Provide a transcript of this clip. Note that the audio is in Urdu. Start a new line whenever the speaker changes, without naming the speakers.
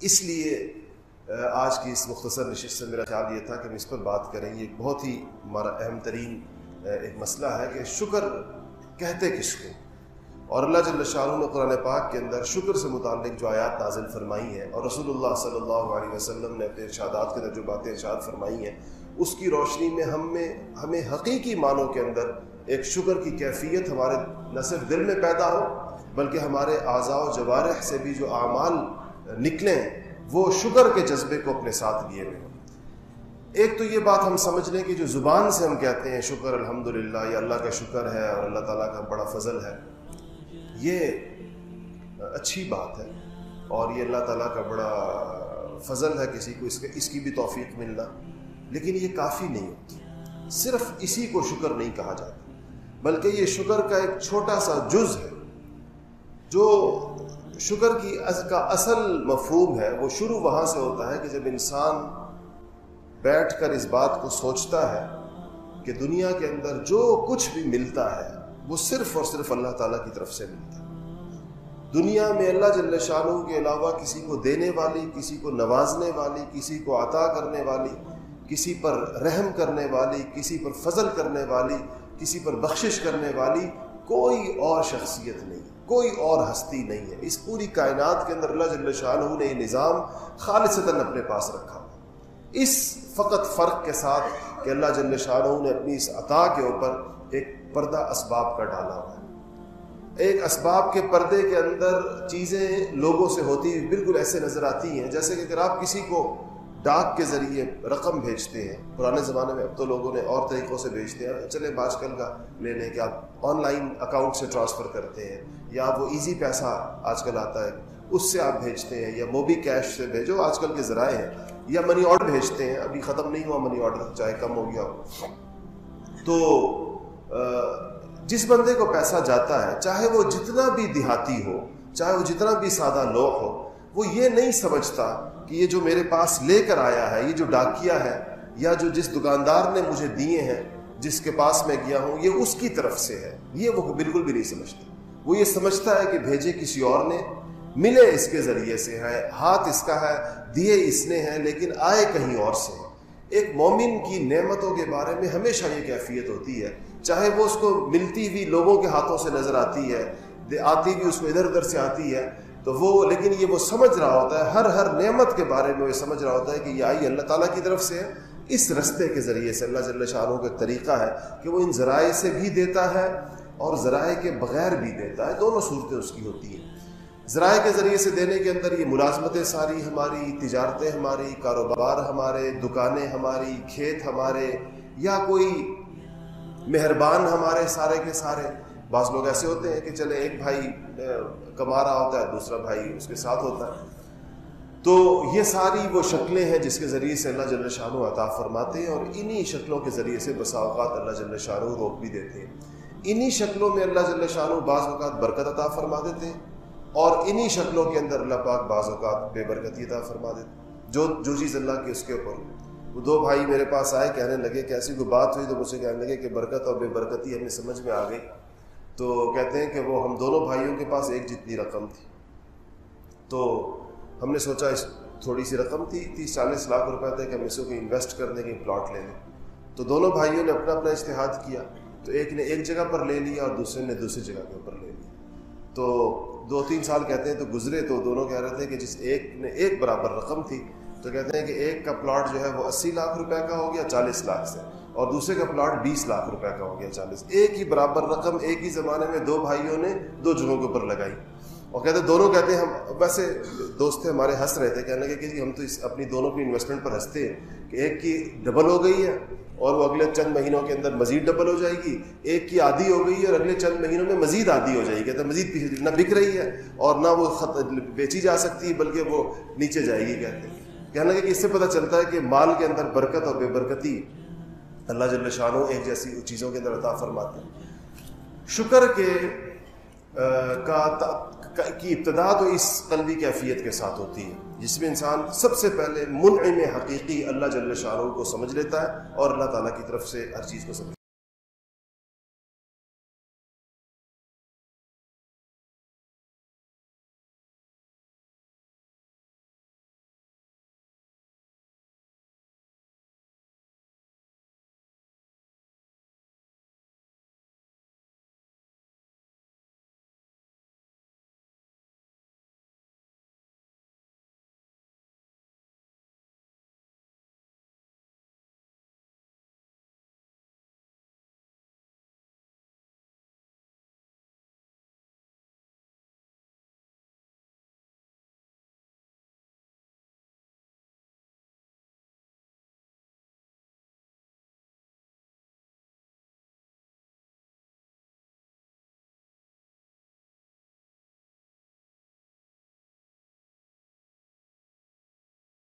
اس لیے آج کی اس مختصر نشست سے میرا خیال یہ تھا کہ ہم اس پر بات کریں۔ یہ بہت ہی ہمارا اہم ترین ایک مسئلہ ہے کہ شکر کہتے کس کو؟ اور اللہ جل شاہ نے قرآن پاک کے اندر شکر سے متعلق جو آیات نازل فرمائی ہیں اور رسول اللہ صلی اللہ علیہ وسلم نے اپنے ارشادات کے اندر جو باتیں ارشاد فرمائی ہیں، اس کی روشنی میں ہم میں، ہمیں حقیقی معنوں کے اندر ایک شکر کی کیفیت ہمارے نہ صرف دل میں پیدا ہو، بلکہ ہمارے اعضاء و جوارح سے بھی جو اعمال نکلیں، وہ شکر کے جذبے کو اپنے ساتھ لیے ہوئے ایک تو یہ بات ہم سمجھ لیں کہ جو زبان سے ہم کہتے ہیں شکر الحمد للہ یہ اللہ کا شکر ہے اور اللہ تعالیٰ کا بڑا فضل ہے، یہ اچھی بات ہے۔ اور یہ اللہ تعالیٰ کا بڑا فضل ہے کسی کو اس کے، اس کی بھی توفیق ملنا۔ لیکن یہ کافی نہیں ہوتی۔ صرف اسی کو شکر نہیں کہا جاتا، بلکہ یہ شکر کا ایک چھوٹا سا جز ہے، جو شکر کی کا اصل مفہوم ہے، وہ شروع وہاں سے ہوتا ہے کہ جب انسان بیٹھ کر اس بات کو سوچتا ہے کہ دنیا کے اندر جو کچھ بھی ملتا ہے، وہ صرف اور صرف اللہ تعالیٰ کی طرف سے ملتا ہے۔ دنیا میں اللہ جل شاہ کے علاوہ کسی کو دینے والی، کسی کو نوازنے والی، کسی کو عطا کرنے والی، کسی پر رحم کرنے والی، کسی پر فضل کرنے والی، کسی پر بخشش کرنے والی کوئی اور شخصیت نہیں، کوئی اور ہستی نہیں ہے۔ اس پوری کائنات کے اندر اللہ جل شاہ نے یہ نظام خالصتاً اپنے پاس رکھا۔ اس فقط فرق کے ساتھ کہ اللہ جل شاہ نے اپنی اس عطا کے اوپر ایک پردہ اسباب کا ڈالا ہوا ہے۔ ایک اسباب کے پردے کے اندر چیزیں لوگوں سے ہوتی بالکل ایسے نظر آتی ہیں جیسے کہ اگر آپ کسی کو ڈاک کے ذریعے رقم بھیجتے ہیں۔ پرانے زمانے میں اب تو لوگوں نے اور طریقوں سے بھیجتے ہیں۔ چلے آج کل کا لے لیں کہ آپ آن لائن اکاؤنٹ سے ٹرانسفر کرتے ہیں یا وہ ایزی پیسہ آج کل آتا ہے، اس سے آپ بھیجتے ہیں یا موبی کیش سے بھیجو، آج کل کے ذرائع ہیں۔ یا منی آرڈر بھیجتے ہیں، ابھی ختم نہیں ہوا منی آرڈر، چاہے کم ہو گیا ہو۔ تو جس بندے کو پیسہ جاتا ہے، چاہے وہ جتنا بھی دیہاتی ہو، چاہے وہ جتنا بھی سادہ لوگ ہو وہ یہ نہیں سمجھتا کہ یہ جو میرے پاس لے کر آیا ہے، یہ جو ڈاکیا ہے، یا جو جس دکاندار نے مجھے دیے ہیں، جس کے پاس میں گیا ہوں، یہ اس کی طرف سے ہے۔ یہ وہ بالکل بھی نہیں سمجھتا۔ وہ یہ سمجھتا ہے کہ بھیجے کسی اور نے، ملے اس کے ذریعے سے ہے، ہاتھ اس کا ہے، دیے اس نے ہیں لیکن آئے کہیں اور سے۔ ایک مومن کی نعمتوں کے بارے میں ہمیشہ یہ کیفیت ہوتی ہے۔ چاہے وہ اس کو ملتی ہوئی لوگوں کے ہاتھوں سے نظر آتی ہے آتی بھی اس کو ادھر ادھر سے آتی ہے تو وہ، لیکن یہ وہ سمجھ رہا ہوتا ہے، ہر ہر نعمت کے بارے میں وہ سمجھ رہا ہوتا ہے کہ یہ آئی اللہ تعالیٰ کی طرف سے ہے۔ اس رستے کے ذریعے سے اللہ جل شاہ کا طریقہ ہے کہ وہ ان ذرائع سے بھی دیتا ہے اور ذرائع کے بغیر بھی دیتا ہے۔ دونوں صورتیں اس کی ہوتی ہیں۔ ذرائع کے ذریعے سے دینے کے اندر یہ ملازمتیں ساری ہماری، تجارتیں ہماری، کاروبار ہمارے، دکانیں ہماری، کھیت ہمارے، یا کوئی مہربان ہمارے سارے کے سارے۔ بعض لوگ ایسے ہوتے ہیں کہ چلے ایک بھائی کما رہا ہوتا ہے، دوسرا بھائی اس کے ساتھ ہوتا ہے۔ تو یہ ساری وہ شکلیں ہیں جس کے ذریعے سے اللہ جل شاہ عطا فرماتے ہیں اور انہی شکلوں کے ذریعے سے بسا اوقات اللہ جل شاہ روک بھی دیتے ہیں۔ انہی شکلوں میں اللہ جل شاہ بعض اوقات برکت عطا فرما دیتے ہیں اور انہی شکلوں کے اندر اللہ پاک بعض اوقات بے برکتی عطا فرما دیتے جو جو چیز اللہ کی اس کے اوپر۔ وہ دو بھائی میرے پاس آئے، کہنے لگے کہ ایسی کوئی بات ہوئی؟ تو مجھ سے کہنے لگے کہ برکت اور بے برکتی ہمیں سمجھ میں آ گئی۔ تو کہتے ہیں کہ وہ ہم دونوں بھائیوں کے پاس ایک جتنی رقم تھی۔ تو ہم نے سوچا اس تھوڑی سی رقم تھی، تیس چالیس لاکھ روپے تھے کہ ہم اسے کو انویسٹ کرنے کے پلاٹ لے لیں۔ تو دونوں بھائیوں نے اپنا اپنا اشتہاد کیا۔ تو ایک نے ایک جگہ پر لے لیا اور دوسرے نے دوسری جگہ کے اوپر لے لیا۔ تو دو تین سال کہتے ہیں تو گزرے تو دونوں کہہ رہے تھے کہ جس ایک نے ایک برابر رقم تھی، تو کہتے ہیں کہ ایک کا پلاٹ جو ہے وہ اسی لاکھ روپے کا ہو گیا، چالیس لاکھ سے۔ اور دوسرے کا پلاٹ بیس لاکھ روپے کا ہو گیا چالیس۔ ایک ہی برابر رقم ایک ہی زمانے میں دو بھائیوں نے دو جگہوں کے اوپر لگائی۔ اور کہتے دونوں کہتے ہیں ہم ویسے دوست تھے، ہمارے ہنس رہے تھے، کہنے لگے کہ جی ہم تو اس اپنی دونوں کی انویسٹمنٹ پر ہنستے ہیں کہ ایک کی ڈبل ہو گئی ہے اور وہ اگلے چند مہینوں کے اندر مزید ڈبل ہو جائے گی۔ ایک کی آدھی ہو گئی ہے اور اگلے چند مہینوں میں مزید آدھی ہو جائے گی۔ کہتے مزید نہ بک رہی ہے اور نہ وہ خط بیچی جا سکتی ہے بلکہ وہ نیچے جائے گی، کہتے ہیں۔ کہنے لگے کہ اس سے پتہ چلتا ہے کہ مال کے اندر برکت اور بے برکتی اللہ جل شاہ ایک جیسی چیزوں کے اندر عطا فرماتے ہیں۔ شکر کے کا کی ابتدا تو اس قلبی کیفیت کے ساتھ ہوتی ہے، جس میں انسان سب سے پہلے منعم حقیقی اللہ جل شاہ کو سمجھ لیتا ہے اور اللہ تعالیٰ کی طرف سے ہر چیز کو سمجھ